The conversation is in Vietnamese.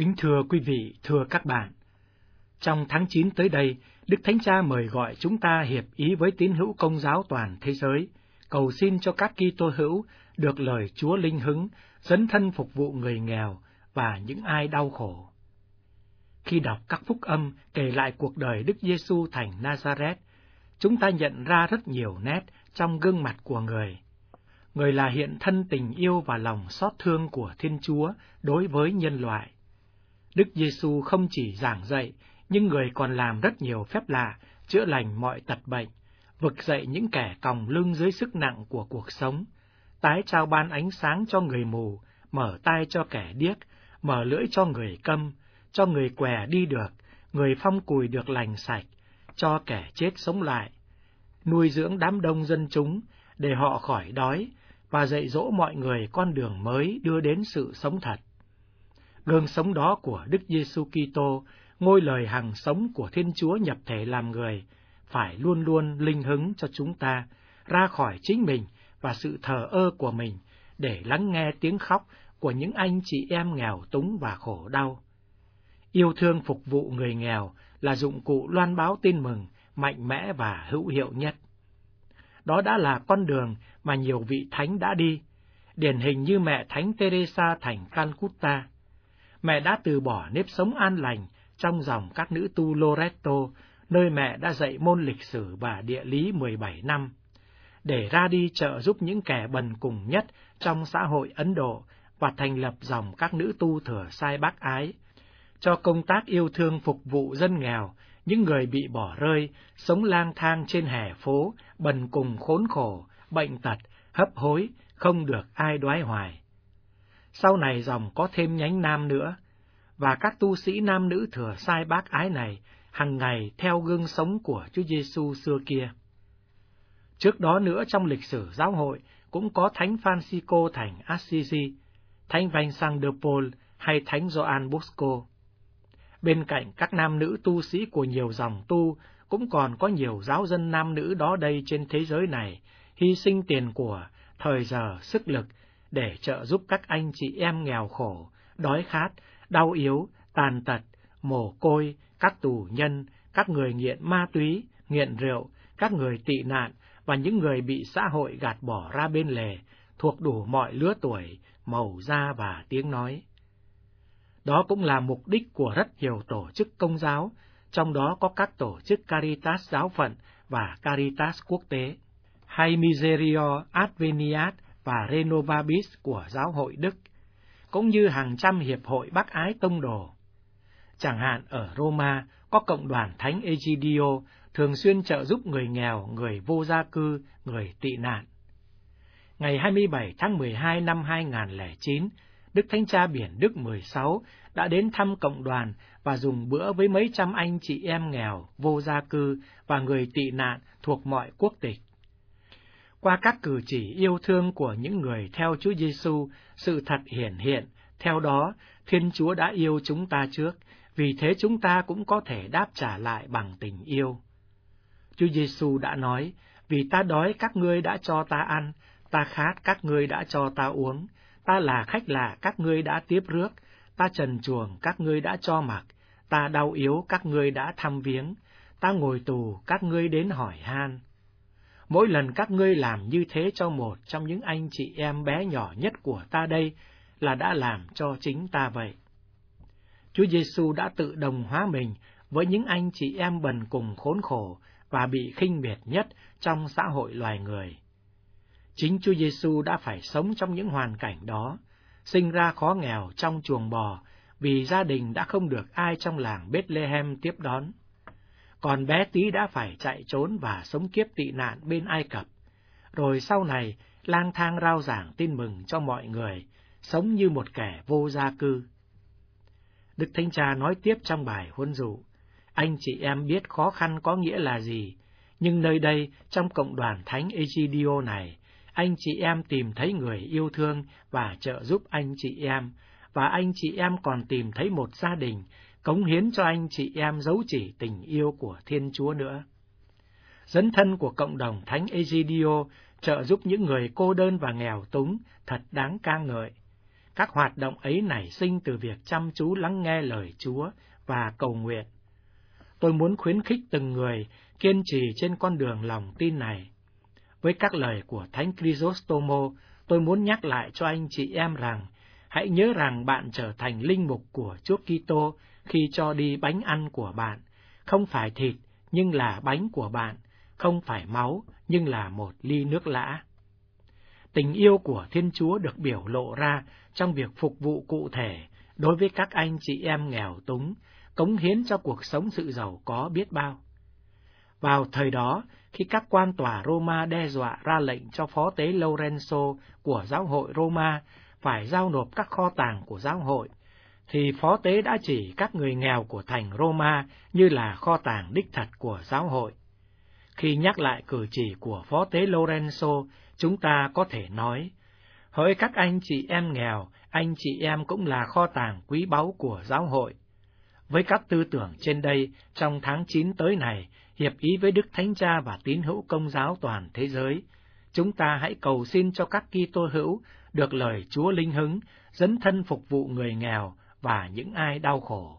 Kính thưa quý vị, thưa các bạn, trong tháng 9 tới đây, Đức Thánh Cha mời gọi chúng ta hiệp ý với tín hữu công giáo toàn thế giới, cầu xin cho các Kitô hữu được lời Chúa linh hứng, dấn thân phục vụ người nghèo và những ai đau khổ. Khi đọc các phúc âm kể lại cuộc đời Đức Giêsu thành Nazareth, chúng ta nhận ra rất nhiều nét trong gương mặt của người. Người là hiện thân tình yêu và lòng xót thương của Thiên Chúa đối với nhân loại. Đức Giêsu không chỉ giảng dạy, nhưng người còn làm rất nhiều phép lạ, chữa lành mọi tật bệnh, vực dậy những kẻ còng lưng dưới sức nặng của cuộc sống, tái trao ban ánh sáng cho người mù, mở tai cho kẻ điếc, mở lưỡi cho người câm, cho người què đi được, người phong cùi được lành sạch, cho kẻ chết sống lại, nuôi dưỡng đám đông dân chúng để họ khỏi đói và dạy dỗ mọi người con đường mới đưa đến sự sống thật. Gương sống đó của Đức Giêsu Kitô, ngôi lời hằng sống của Thiên Chúa nhập thể làm người, phải luôn luôn linh hứng cho chúng ta ra khỏi chính mình và sự thờ ơ của mình để lắng nghe tiếng khóc của những anh chị em nghèo túng và khổ đau. Yêu thương phục vụ người nghèo là dụng cụ loan báo tin mừng mạnh mẽ và hữu hiệu nhất. Đó đã là con đường mà nhiều vị thánh đã đi, điển hình như mẹ Thánh Teresa thành Calcutta. Mẹ đã từ bỏ nếp sống an lành trong dòng các nữ tu Loreto, nơi mẹ đã dạy môn lịch sử và địa lý 17 năm, để ra đi trợ giúp những kẻ bần cùng nhất trong xã hội Ấn Độ và thành lập dòng các nữ tu thừa sai bác ái, cho công tác yêu thương phục vụ dân nghèo, những người bị bỏ rơi, sống lang thang trên hè phố, bần cùng khốn khổ, bệnh tật, hấp hối, không được ai đoái hoài. Sau này dòng có thêm nhánh nam nữa, và các tu sĩ nam nữ thừa sai bác ái này hằng ngày theo gương sống của Chúa Giêsu xưa kia. Trước đó nữa trong lịch sử giáo hội cũng có Thánh Francisco thành Assisi, Thánh Vincent de Paul hay Thánh Gioan Bosco. Bên cạnh các nam nữ tu sĩ của nhiều dòng tu, cũng còn có nhiều giáo dân nam nữ đó đây trên thế giới này, hy sinh tiền của, thời giờ, sức lực để trợ giúp các anh chị em nghèo khổ, đói khát, đau yếu, tàn tật, mồ côi, các tù nhân, các người nghiện ma túy, nghiện rượu, các người tị nạn và những người bị xã hội gạt bỏ ra bên lề, thuộc đủ mọi lứa tuổi, màu da và tiếng nói. Đó cũng là mục đích của rất nhiều tổ chức công giáo, trong đó có các tổ chức Caritas giáo phận và Caritas quốc tế, hay Miserio Adveniat và Renovabis của giáo hội Đức, cũng như hàng trăm hiệp hội bác ái tông đồ. Chẳng hạn ở Roma có cộng đoàn Thánh Egidio thường xuyên trợ giúp người nghèo, người vô gia cư, người tị nạn. Ngày 27 tháng 12 năm 2009, Đức Thánh Cha Biển Đức 16 đã đến thăm cộng đoàn và dùng bữa với mấy trăm anh chị em nghèo, vô gia cư và người tị nạn thuộc mọi quốc tịch. Qua các cử chỉ yêu thương của những người theo Chúa Giêsu, sự thật hiển hiện, theo đó Thiên Chúa đã yêu chúng ta trước, vì thế chúng ta cũng có thể đáp trả lại bằng tình yêu. Chúa Giêsu đã nói, vì ta đói các ngươi đã cho ta ăn, ta khát các ngươi đã cho ta uống, ta là khách lạ các ngươi đã tiếp rước, ta trần chuồng các ngươi đã cho mặc, ta đau yếu các ngươi đã thăm viếng, ta ngồi tù các ngươi đến hỏi han. Mỗi lần các ngươi làm như thế cho một trong những anh chị em bé nhỏ nhất của ta đây là đã làm cho chính ta vậy. Chúa Giêsu đã tự đồng hóa mình với những anh chị em bần cùng khốn khổ và bị khinh miệt nhất trong xã hội loài người. Chính Chúa Giêsu đã phải sống trong những hoàn cảnh đó, sinh ra khó nghèo trong chuồng bò vì gia đình đã không được ai trong làng Bethlehem tiếp đón. Còn bé tí đã phải chạy trốn và sống kiếp tị nạn bên Ai Cập, rồi sau này lang thang rao giảng tin mừng cho mọi người, sống như một kẻ vô gia cư. Đức Thánh Cha nói tiếp trong bài huấn dụ, anh chị em biết khó khăn có nghĩa là gì, nhưng nơi đây, trong cộng đoàn Thánh Egidio này, anh chị em tìm thấy người yêu thương và trợ giúp anh chị em, và anh chị em còn tìm thấy một gia đình, cống hiến cho anh chị em dấu chỉ tình yêu của Thiên Chúa nữa. Dấn thân của cộng đồng Thánh Egidio trợ giúp những người cô đơn và nghèo túng thật đáng ca ngợi. các hoạt động ấy nảy sinh từ việc chăm chú lắng nghe lời Chúa và cầu nguyện. Tôi muốn khuyến khích từng người kiên trì trên con đường lòng tin này. Với các lời của Thánh Chrysostomo, tôi muốn nhắc lại cho anh chị em rằng, hãy nhớ rằng bạn trở thành linh mục của Chúa Kitô khi cho đi bánh ăn của bạn, không phải thịt nhưng là bánh của bạn, không phải máu nhưng là một ly nước lã. Tình yêu của Thiên Chúa được biểu lộ ra trong việc phục vụ cụ thể đối với các anh chị em nghèo túng, cống hiến cho cuộc sống sự giàu có biết bao. Vào thời đó, khi các quan tòa Roma đe dọa ra lệnh cho phó tế Lorenzo của giáo hội Roma phải giao nộp các kho tàng của giáo hội, thì phó tế đã chỉ các người nghèo của thành Roma như là kho tàng đích thật của giáo hội. Khi nhắc lại cử chỉ của phó tế Lorenzo, chúng ta có thể nói, hỡi các anh chị em nghèo, anh chị em cũng là kho tàng quý báu của giáo hội. Với các tư tưởng trên đây, trong tháng 9 tới này, hiệp ý với Đức Thánh Cha và tín hữu công giáo toàn thế giới, chúng ta hãy cầu xin cho các Kitô hữu được lời Chúa linh hứng, dấn thân phục vụ người nghèo và những ai đau khổ.